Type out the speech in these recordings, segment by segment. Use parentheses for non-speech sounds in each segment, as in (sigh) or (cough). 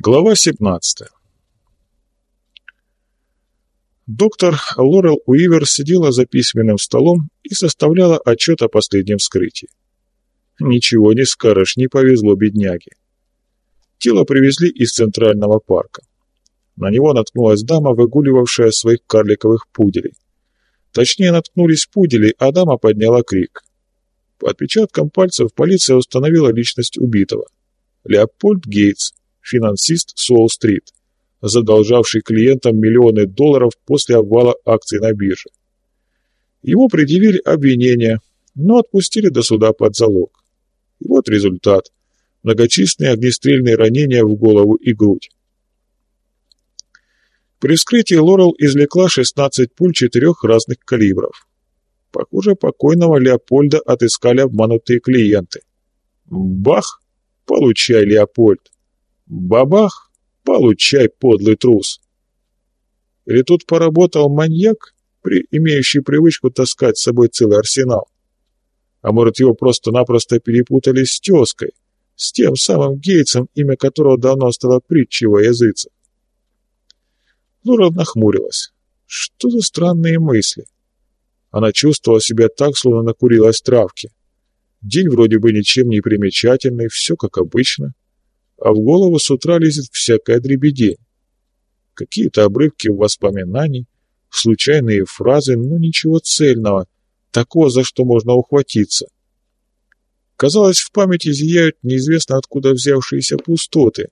Глава 17 Доктор Лорел Уивер сидела за письменным столом и составляла отчет о последнем вскрытии. Ничего не скажешь, не повезло бедняге. Тело привезли из Центрального парка. На него наткнулась дама, выгуливавшая своих карликовых пуделей. Точнее, наткнулись пудели, а дама подняла крик. По отпечаткам пальцев полиция установила личность убитого. Леопольд Гейтс, финансист Суолл-стрит, задолжавший клиентам миллионы долларов после обвала акций на бирже. Ему предъявили обвинения, но отпустили до суда под залог. И вот результат. Многочисленные огнестрельные ранения в голову и грудь. При вскрытии Лорел извлекла 16 пуль четырех разных калибров. Похоже, покойного Леопольда отыскали обманутые клиенты. Бах! Получай, Леопольд! Бабах! Получай, подлый трус! Или тут поработал маньяк, при, имеющий привычку таскать с собой целый арсенал? А может, его просто-напросто перепутали с тезкой, с тем самым Гейтсом, имя которого давно стало притчей во языцах? Лора нахмурилась. Что за странные мысли? Она чувствовала себя так, словно накурилась травки. День вроде бы ничем не примечательный, все как обычно, а в голову с утра лезет всякая дребедень. Какие-то обрывки воспоминаний, случайные фразы, но ничего цельного, такого, за что можно ухватиться. Казалось, в памяти зияют неизвестно откуда взявшиеся пустоты,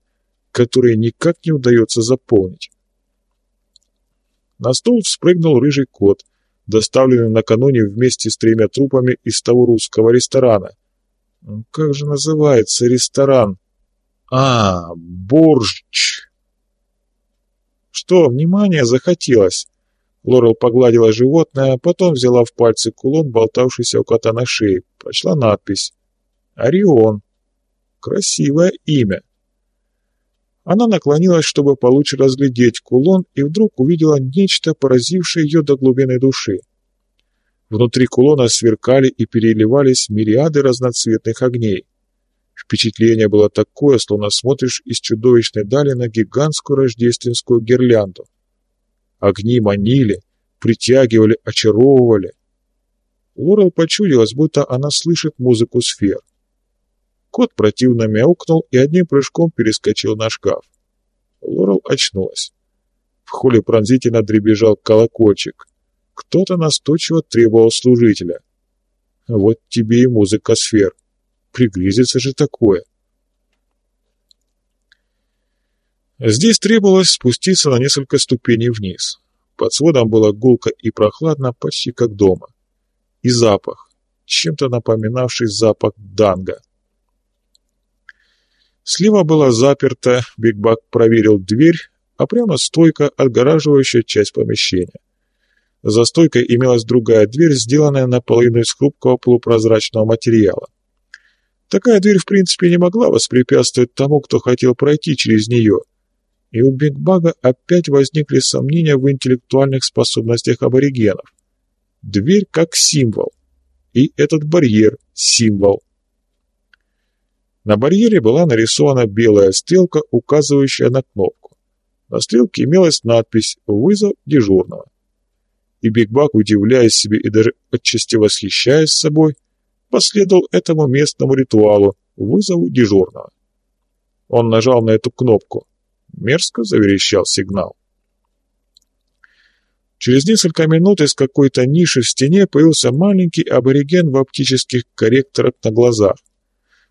которые никак не удается заполнить. На стол вспрыгнул рыжий кот, доставленный накануне вместе с тремя трупами из того русского ресторана. Как же называется ресторан? А, борщ. Что, внимание, захотелось? Лорел погладила животное, потом взяла в пальцы кулон, болтавшийся у кота на шее, прочла надпись. «Орион». Красивое имя. Она наклонилась, чтобы получше разглядеть кулон, и вдруг увидела нечто, поразившее ее до глубины души. Внутри кулона сверкали и переливались мириады разноцветных огней. Впечатление было такое, словно смотришь из чудовищной дали на гигантскую рождественскую гирлянду. Огни манили, притягивали, очаровывали. Лорел почудилась, будто она слышит музыку сфер. Кот противно мяукнул и одним прыжком перескочил на шкаф. Лорел очнулась. В холле пронзительно дребезжал колокольчик. Кто-то настойчиво требовал служителя. Вот тебе и музыка сфер. Пригрезится же такое. Здесь требовалось спуститься на несколько ступеней вниз. Под сводом было гулко и прохладно, почти как дома. И запах, чем-то напоминавший запах данга. Слева была заперта, Биг Бак проверил дверь, а прямо стойка, отгораживающая часть помещения. За стойкой имелась другая дверь, сделанная наполовину из хрупкого полупрозрачного материала. Такая дверь, в принципе, не могла воспрепятствовать тому, кто хотел пройти через нее. И у Биг Бака опять возникли сомнения в интеллектуальных способностях аборигенов. Дверь как символ. И этот барьер – символ. На барьере была нарисована белая стрелка, указывающая на кнопку. На стрелке имелась надпись «Вызов дежурного». И Биг Бак, удивляясь себе и даже отчасти восхищаясь собой, последовал этому местному ритуалу вызову дежурного. Он нажал на эту кнопку. Мерзко заверещал сигнал. Через несколько минут из какой-то ниши в стене появился маленький абориген в оптических корректорах на глазах.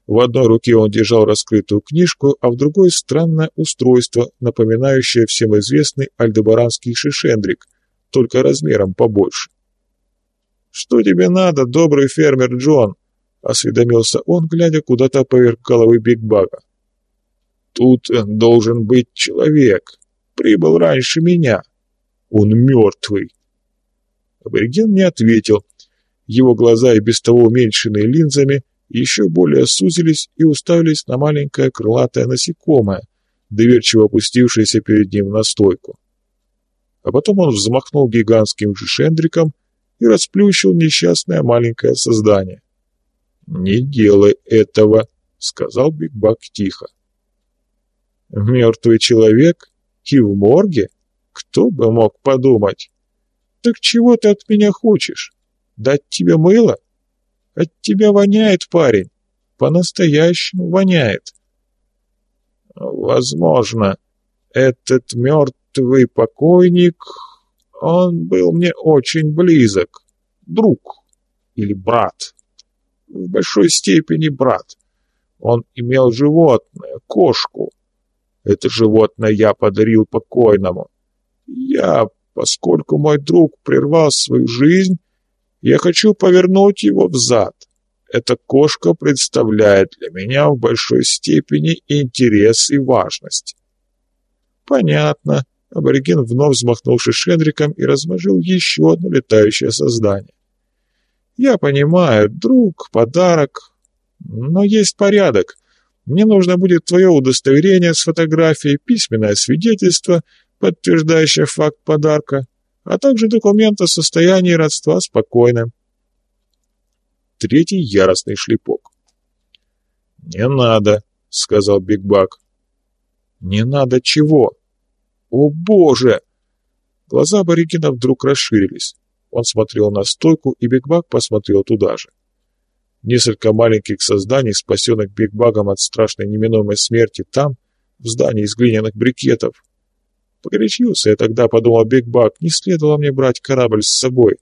В одной руке он держал раскрытую книжку, а в другой — странное устройство, напоминающее всем известный альдебаранский шишендрик, только размером побольше. «Что тебе надо, добрый фермер Джон?» — осведомился он, глядя куда-то поверх головы Бигбага. «Тут должен быть человек. Прибыл раньше меня. Он мертвый». Абориген не ответил. Его глаза, и без того уменьшенные линзами, — еще более сузились и уставились на маленькое крылатое насекомое, доверчиво опустившееся перед ним на стойку. А потом он взмахнул гигантским шендриком и расплющил несчастное маленькое создание. «Не делай этого», — сказал Биг Бак тихо. Мертвый человек? И в морге? Кто бы мог подумать? Так чего ты от меня хочешь? Дать тебе мыло? От тебя воняет, парень. По-настоящему воняет. Возможно, этот мертвый покойник, он был мне очень близок. Друг или брат. В большой степени брат. Он имел животное, кошку. Это животное я подарил покойному. Я, поскольку мой друг прервал свою жизнь, я хочу повернуть его взад. Эта кошка представляет для меня в большой степени интерес и важность. Понятно. Абориген вновь взмахнувши шендриком и размажил еще одно летающее создание. Я понимаю, друг, подарок, но есть порядок. Мне нужно будет твое удостоверение с фотографией, письменное свидетельство, подтверждающее факт подарка, а также документ о состоянии родства с. Третий яростный шлепок. «Не надо», — сказал Биг Бак. «Не надо чего?» «О, Боже!» Глаза Борикина вдруг расширились. Он смотрел на стойку, и Биг Бак посмотрел туда же. Несколько маленьких созданий, спасенных Биг Баком от страшной неминуемой смерти там, в здании из глиняных брикетов. Погорячился я тогда, подумал Биг Бак, не следовало мне брать корабль с собой.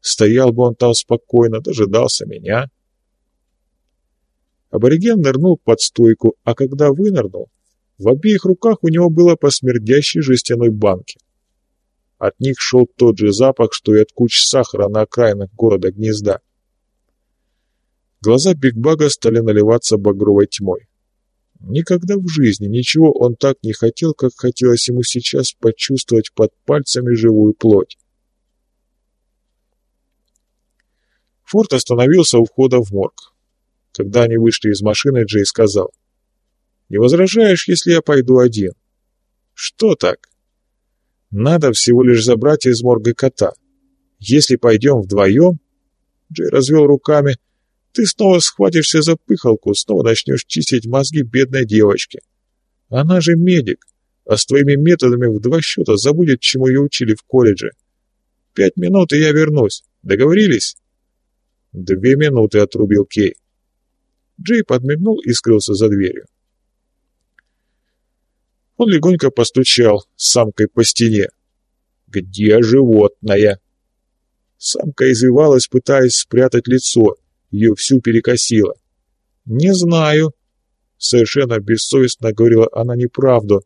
Стоял бы он там спокойно, дожидался меня. Абориген нырнул под стойку, а когда вынырнул, в обеих руках у него было по смердящей жестяной банке. От них шел тот же запах, что и от куч сахара на окраинах города Гнезда. Глаза Бигбага стали наливаться багровой тьмой. Никогда в жизни ничего он так не хотел, как хотелось ему сейчас почувствовать под пальцами живую плоть. Форд остановился у входа в морг. Когда они вышли из машины, Джей сказал, «Не возражаешь, если я пойду один?» «Что так?» «Надо всего лишь забрать из морга кота. Если пойдем вдвоем...» Джей развел руками, — ты снова схватишься за пыхалку, снова начнешь чистить мозги бедной девочке. Она же медик, а с твоими методами в два счета забудет, чему ее учили в колледже. Пять минут, и я вернусь. Договорились?» «Две минуты», — отрубил Кей. Джей подмигнул и скрылся за дверью. Он легонько постучал самкой по стене. «Где животное?» Самка извивалась, пытаясь спрятать лицо, ее всю перекосило. «Не знаю», — совершенно бессовестно говорила она неправду,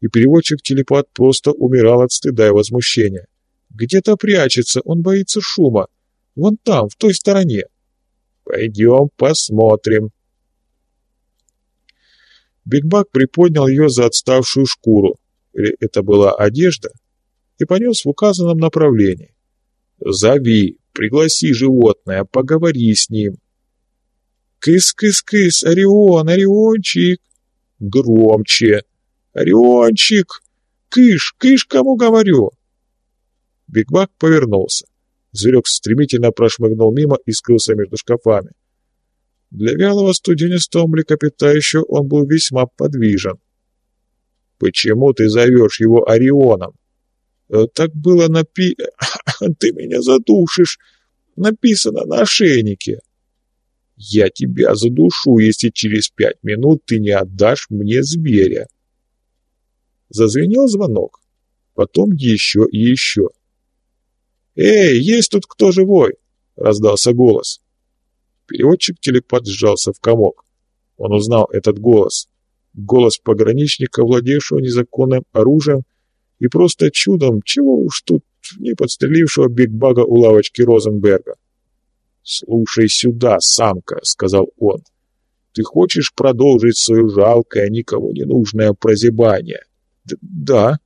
и переводчик-телепат просто умирал от стыда и возмущения. «Где-то прячется, он боится шума. Вон там, в той стороне». «Пойдем посмотрим». Бигбак приподнял ее за отставшую шкуру, или это была одежда, и понес в указанном направлении. «Зови, Пригласи животное, поговори с ним. Кыс-кыс-кыс, Орион, Ориончик. Громче. Ориончик. Кыш, кыш, кому говорю. Бигбак повернулся. Зверек стремительно прошмыгнул мимо и скрылся между шкафами. Для вялого студенистого млекопитающего он был весьма подвижен. «Почему ты зовешь его Орионом?» Э, так было напи... (laughs) Ты меня задушишь. Написано на ошейнике. Я тебя задушу, если через пять минут ты не отдашь мне зверя. Зазвенел звонок. Потом еще и еще. «Эй, есть тут кто живой?» — раздался голос. Переводчик-телепат сжался в комок. Он узнал этот голос. Голос пограничника, владевшего незаконным оружием, и просто чудом, чего уж тут не подстрелившего бигбага у лавочки Розенберга. «Слушай сюда, самка», — сказал он. «Ты хочешь продолжить свое жалкое, никому не нужное прозябание?» Д «Да».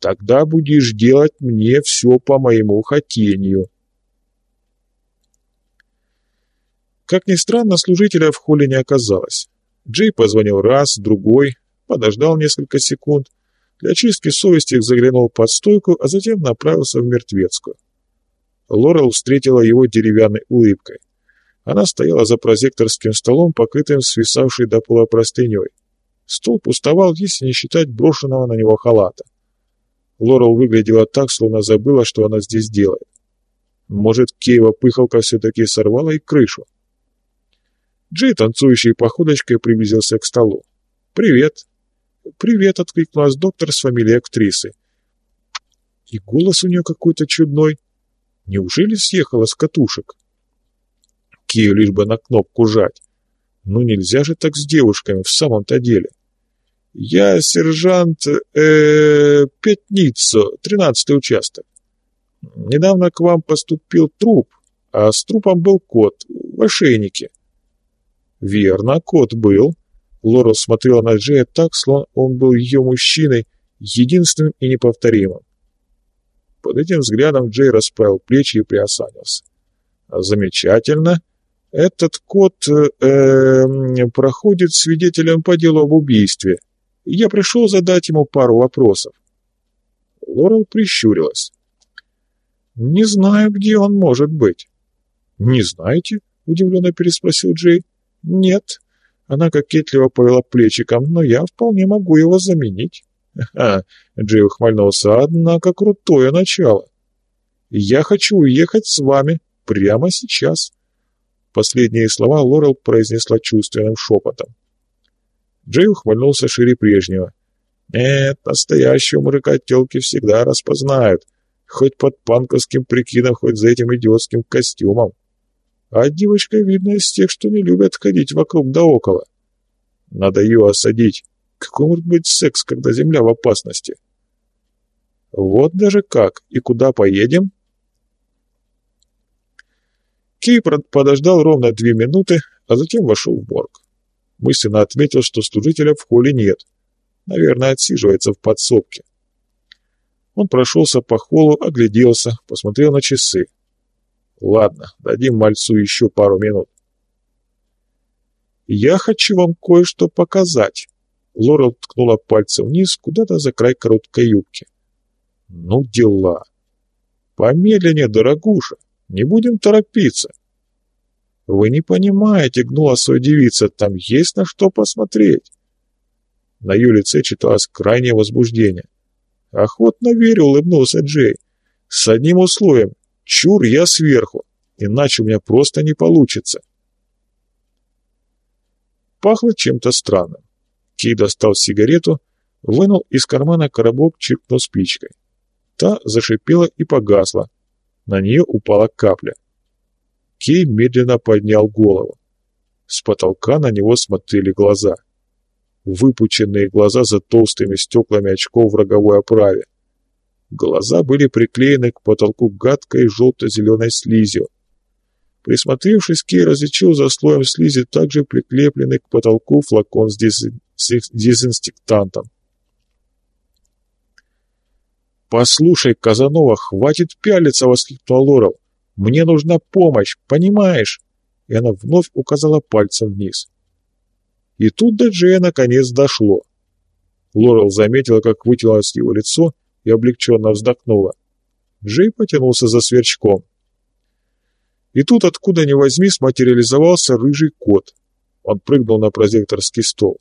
«Тогда будешь делать мне все по моему хотению». Как ни странно, служителя в холле не оказалось. Джей позвонил раз, другой, подождал несколько секунд — для очистки совести заглянул под стойку, а затем направился в мертвецкую. Лорел встретила его деревянной улыбкой. Она стояла за прозекторским столом, покрытым свисавшей до пола простыней. Стол пустовал, если не считать брошенного на него халата. Лорел выглядела так, словно забыла, что она здесь делает. Может, Кейва пыхалка все-таки сорвала и крышу. Джей, танцующей походочкой, приблизился к столу. «Привет!» «Привет!» — откликнулась доктор с фамилией актрисы. И голос у нее какой-то чудной. Неужели съехала с катушек? Кию лишь бы на кнопку жать. Ну нельзя же так с девушками в самом-то деле. Я сержант э, Пятницо, тринадцатый участок. Недавно к вам поступил труп, а с трупом был кот в ошейнике. Верно, кот был. Лора смотрела на Джея так, словно он был ее мужчиной, единственным и неповторимым. Под этим взглядом Джей расправил плечи и приосанился. «Замечательно. Этот кот э, э, проходит свидетелем по делу об убийстве. Я пришел задать ему пару вопросов». Лорел прищурилась. «Не знаю, где он может быть». «Не знаете?» — удивленно переспросил Джей. «Нет». Она кокетливо повела плечиком, но я вполне могу его заменить. Ха, Джей ухмыльнулся, однако крутое начало. Я хочу уехать с вами прямо сейчас. Последние слова Лорел произнесла чувственным шепотом. Джей ухмыльнулся шире прежнего. Нет, настоящего мужика телки всегда распознают, хоть под панковским прикидом, хоть за этим идиотским костюмом. А девочка, видно, из тех, что не любят ходить вокруг да около. Надо ее осадить. Какой может быть секс, когда земля в опасности? Вот даже как. И куда поедем? Кейпрад подождал ровно две минуты, а затем вошел в морг. Мысленно отметил, что служителя в холле нет. Наверное, отсиживается в подсобке. Он прошелся по холлу, огляделся, посмотрел на часы. Ладно, дадим мальцу еще пару минут. «Я хочу вам кое-что показать», Лорел ткнула пальцем вниз, куда-то за край короткой юбки. «Ну дела! Помедленнее, дорогуша, не будем торопиться!» «Вы не понимаете», — гнула свою девица, — «там есть на что посмотреть». На ее лице читалось крайнее возбуждение. «Охотно верю», — улыбнулся Джей. «С одним условием. Чур я сверху, иначе у меня просто не получится». Пахло чем-то странным. Кей достал сигарету, вынул из кармана коробок, чиркнул спичкой. Та зашипела и погасла. На нее упала капля. Кей медленно поднял голову. С потолка на него смотрели глаза. Выпученные глаза за толстыми стеклами очков в роговой оправе. Глаза были приклеены к потолку гадкой желто-зеленой слизью. Присмотревшись, Кей различил за слоем слизи также прикрепленный к потолку флакон с, дез... с дезинстинктантом. «Послушай, Казанова, хватит пялиться!» — воскликнул Лорел. «Мне нужна помощь, понимаешь?» И она вновь указала пальцем вниз. И тут до Джея наконец дошло. Лорел заметила, как вытянулось его лицо и облегченно вздохнула. Джей потянулся за сверчком. И тут, откуда ни возьмись, материализовался рыжий кот. Он прыгнул на прозекторский стол.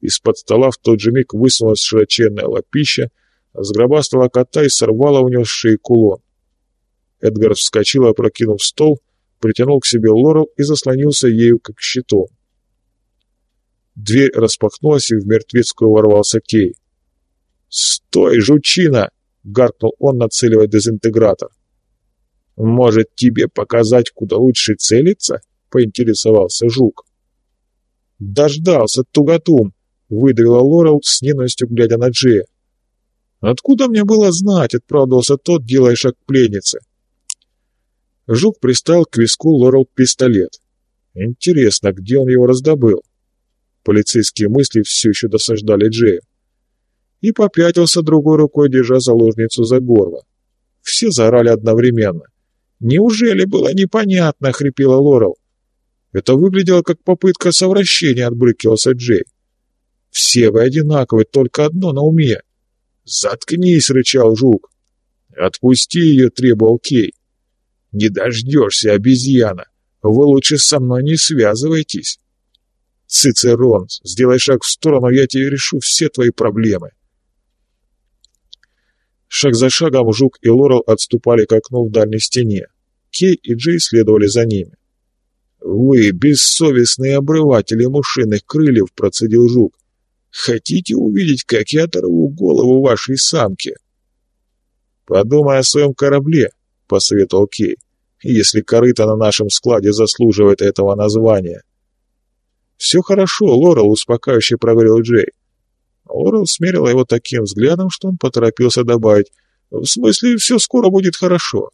Из-под стола в тот же миг высунулась широченная лапища, сгробастала кота и сорвала у него с шеи кулон. Эдгар вскочил, опрокинув стол, притянул к себе Лорел и заслонился ею, как щитом. Дверь распахнулась, и в мертвецкую ворвался Кей. «Стой, жучина!» — гаркнул он, нацеливая дезинтегратор. «Может, тебе показать, куда лучше целиться?» — поинтересовался Жук. «Дождался, туготум!» — выдавила Лорел с ненавистью, глядя на Джея. «Откуда мне было знать?» — отправдывался тот, делая шаг к пленнице. Жук приставил к виску Лорел пистолет. Интересно, где он его раздобыл? Полицейские мысли все еще досаждали Джею. И попятился другой рукой, держа заложницу за горло. Все заорали одновременно. «Неужели было непонятно?» — хрипела Лорел. «Это выглядело как попытка совращения», — отбрыкивался Джей. «Все вы одинаковы, только одно на уме». «Заткнись!» — рычал Жук. «Отпусти ее!» — требовал Кей. «Не дождешься, обезьяна! Вы лучше со мной не связывайтесь!» Цицерон, сделай шаг в сторону, я тебе решу все твои проблемы. Шаг за шагом Жук и Лорел отступали к окну в дальней стене. Кей и Джей следовали за ними. «Вы бессовестные обрыватели мушиных крыльев», — процедил Жук. «Хотите увидеть, как я оторву голову вашей самке?» «Подумай о своем корабле», — посоветовал Кей, «если корыто на нашем складе заслуживает этого названия». «Все хорошо, Лорел», — успокаивающе проговорил Джей. Лорел смерила его таким взглядом, что он поторопился добавить. «В смысле, все скоро будет хорошо».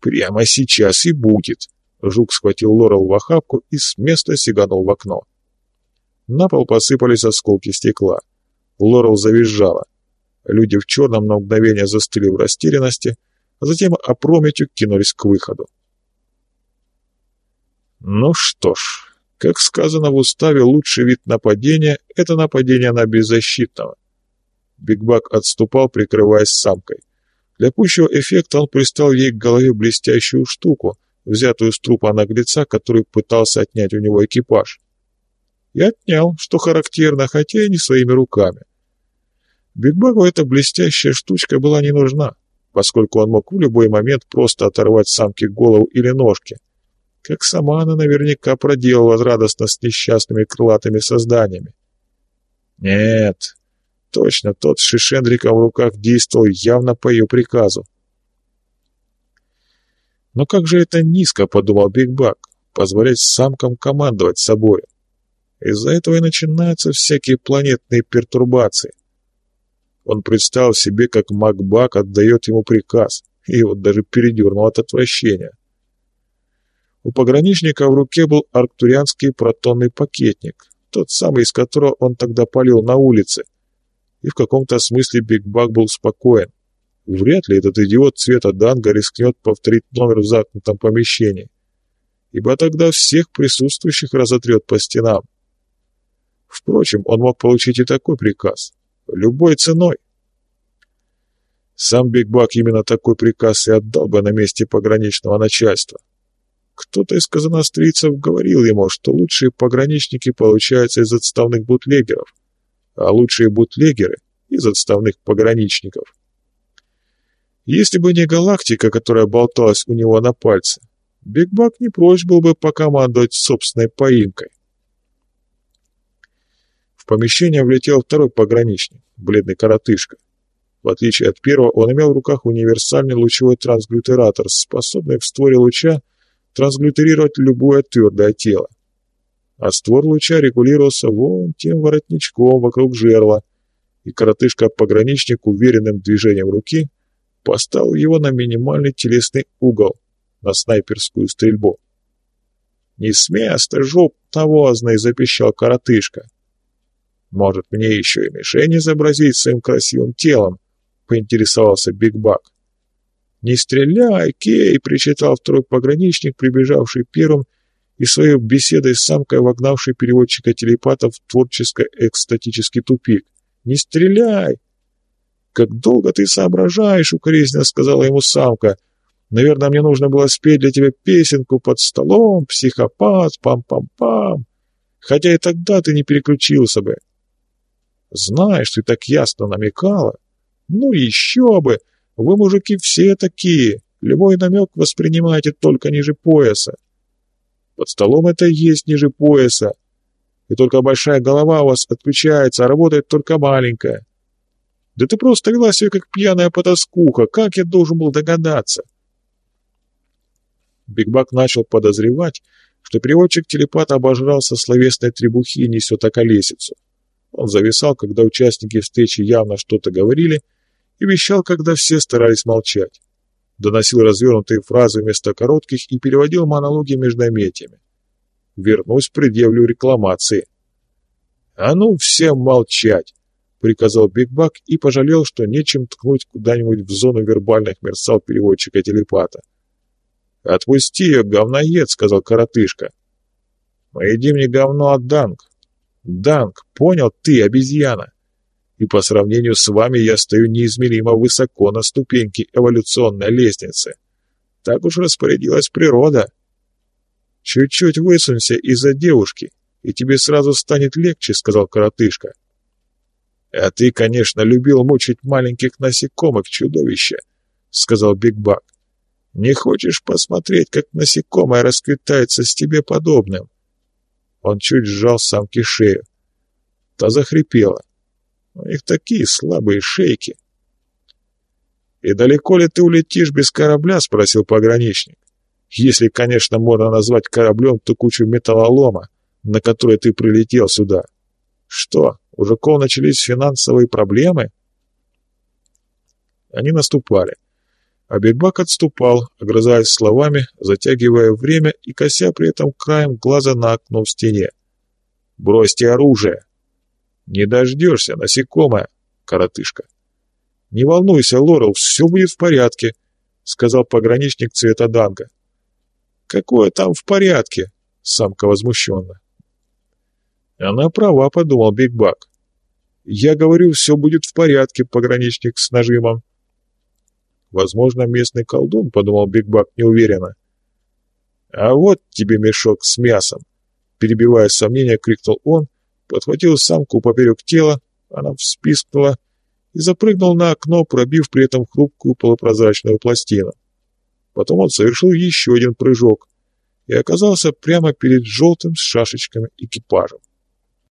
«Прямо сейчас и будет», Жук схватил Лорел в охапку и с места сиганул в окно. На пол посыпались осколки стекла. Лорел завизжала. Люди в черном на мгновение застыли в растерянности, а затем опрометью кинулись к выходу. Ну что ж, как сказано в уставе, лучший вид нападения — это нападение на беззащитного. Бигбак отступал, прикрываясь самкой. Для пущего эффекта он пристал ей к голове блестящую штуку — взятую с трупа наглеца, который пытался отнять у него экипаж. И отнял, что характерно, хотя и не своими руками. Бигбагу эта блестящая штучка была не нужна, поскольку он мог в любой момент просто оторвать самке голову или ножки, как сама она наверняка проделала радостно с несчастными крылатыми созданиями. Нет, точно, тот с Шишендриком в руках действовал явно по ее приказу. Но как же это низко, подумал Биг Бак, позволять самкам командовать собой. Из-за этого и начинаются всякие планетные пертурбации. Он представил себе, как Макбак отдает ему приказ, и вот даже передернул от отвращения. У пограничника в руке был арктурианский протонный пакетник, тот самый, из которого он тогда палил на улице. И в каком-то смысле Биг Бак был спокоен. Вряд ли этот идиот цвета Данга рискнет повторить номер в замкнутом помещении, ибо тогда всех присутствующих разотрет по стенам. Впрочем, он мог получить и такой приказ. Любой ценой. Сам Бигбак именно такой приказ и отдал бы на месте пограничного начальства. Кто-то из казанострийцев говорил ему, что лучшие пограничники получаются из отставных бутлегеров, а лучшие бутлегеры — из отставных пограничников. Если бы не галактика, которая болталась у него на пальце, Бигбак не прочь был бы покомандовать собственной поимкой. В помещение влетел второй пограничник, бледный коротышка. В отличие от первого, он имел в руках универсальный лучевой трансглютератор, способный в створе луча трансглютерировать любое твердое тело. А створ луча регулировался вон тем воротничком вокруг жерла, и коротышка-пограничник уверенным движением руки – поставил его на минимальный телесный угол, на снайперскую стрельбу. «Не с места, жоп навозный!» — запищал коротышка. «Может, мне еще и мишень изобразить своим красивым телом?» — поинтересовался Биг Бак. «Не стреляй, Кей!» — причитал второй пограничник, прибежавший первым и своей беседой с самкой вогнавший переводчика-телепата в творческо-экстатический тупик. «Не стреляй! «Как долго ты соображаешь?» — укоризненно сказала ему самка. «Наверное, мне нужно было спеть для тебя песенку под столом, психопат, пам-пам-пам. Хотя и тогда ты не переключился бы». «Знаешь, ты так ясно намекала». «Ну еще бы! Вы, мужики, все такие. Любой намек воспринимаете только ниже пояса. Под столом это есть ниже пояса. И только большая голова у вас отключается, а работает только маленькая. Да ты просто вела себя как пьяная потаскуха. Как я должен был догадаться? Бигбак начал подозревать, что переводчик телепата обожрался словесной требухи и несет околесицу. Он зависал, когда участники встречи явно что-то говорили, и вещал, когда все старались молчать. Доносил развернутые фразы вместо коротких и переводил монологи между междометиями. Вернусь, предъявлю рекламации. «А ну, всем молчать!» — приказал Бигбак и пожалел, что нечем ткнуть куда-нибудь в зону вербальных мерцал переводчика-телепата. «Отпусти ее, говноед!» — сказал коротышка. «Мы едим не говно, а данг. Данг, понял ты, обезьяна? И по сравнению с вами я стою неизмеримо высоко на ступеньке эволюционной лестницы. Так уж распорядилась природа. Чуть-чуть высунься из-за девушки, и тебе сразу станет легче», — сказал коротышка. «А ты, конечно, любил мучить маленьких насекомых, чудовище», — сказал Биг Бак. «Не хочешь посмотреть, как насекомое расквитается с тебе подобным?» Он чуть сжал самки шею. Та захрипела. У них такие слабые шейки. «И далеко ли ты улетишь без корабля?» — спросил пограничник. «Если, конечно, можно назвать кораблем ту кучу металлолома, на которой ты прилетел сюда. Что, у жуков начались финансовые проблемы?» Они наступали. А Бигбак отступал, огрызаясь словами, затягивая время и кося при этом краем глаза на окно в стене. «Бросьте оружие!» «Не дождешься, насекомое!» — коротышка. «Не волнуйся, Лорел, все будет в порядке», — сказал пограничник цвета Данга. «Какое там в порядке?» — самка возмущенно. «Она права», — подумал Биг Бак. «Я говорю, все будет в порядке», — пограничник с нажимом. «Возможно, местный колдун», — подумал Биг Бак неуверенно. «А вот тебе мешок с мясом», — перебивая сомнения, крикнул он, подхватил самку поперек тела, она вспискнула, — и запрыгнул на окно, пробив при этом хрупкую полупрозрачную пластину. Потом он совершил еще один прыжок и оказался прямо перед желтым с шашечками экипажем.